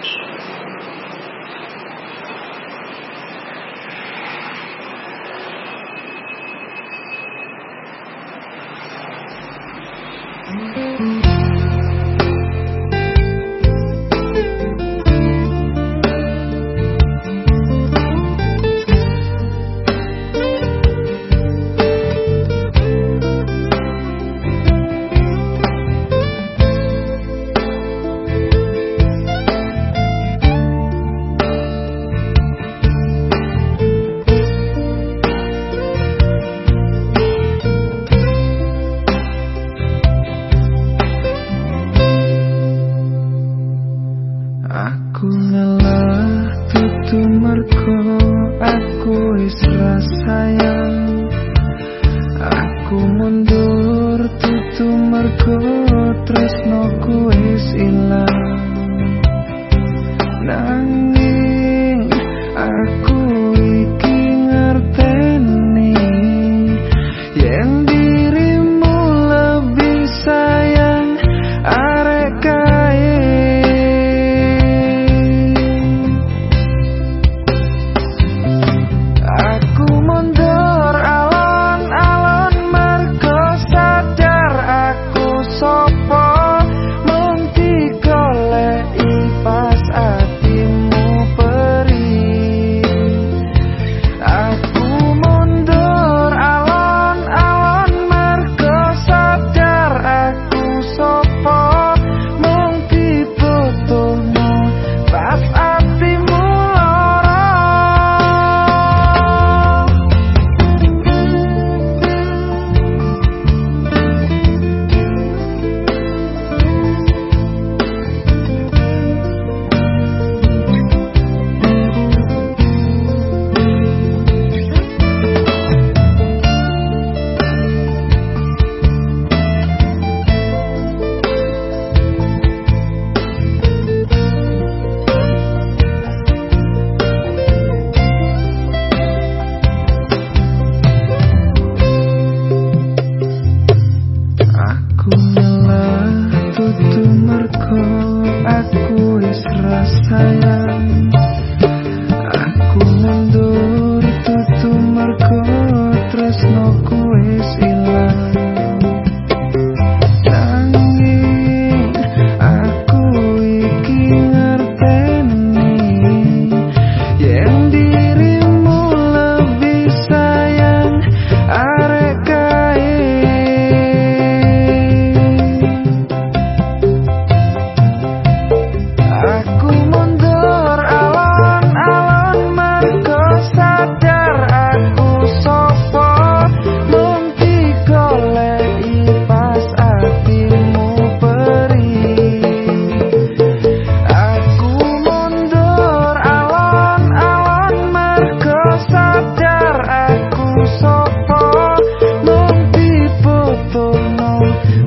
Thank mm -hmm. you. aku, aku istri I love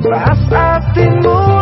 Pas hatimu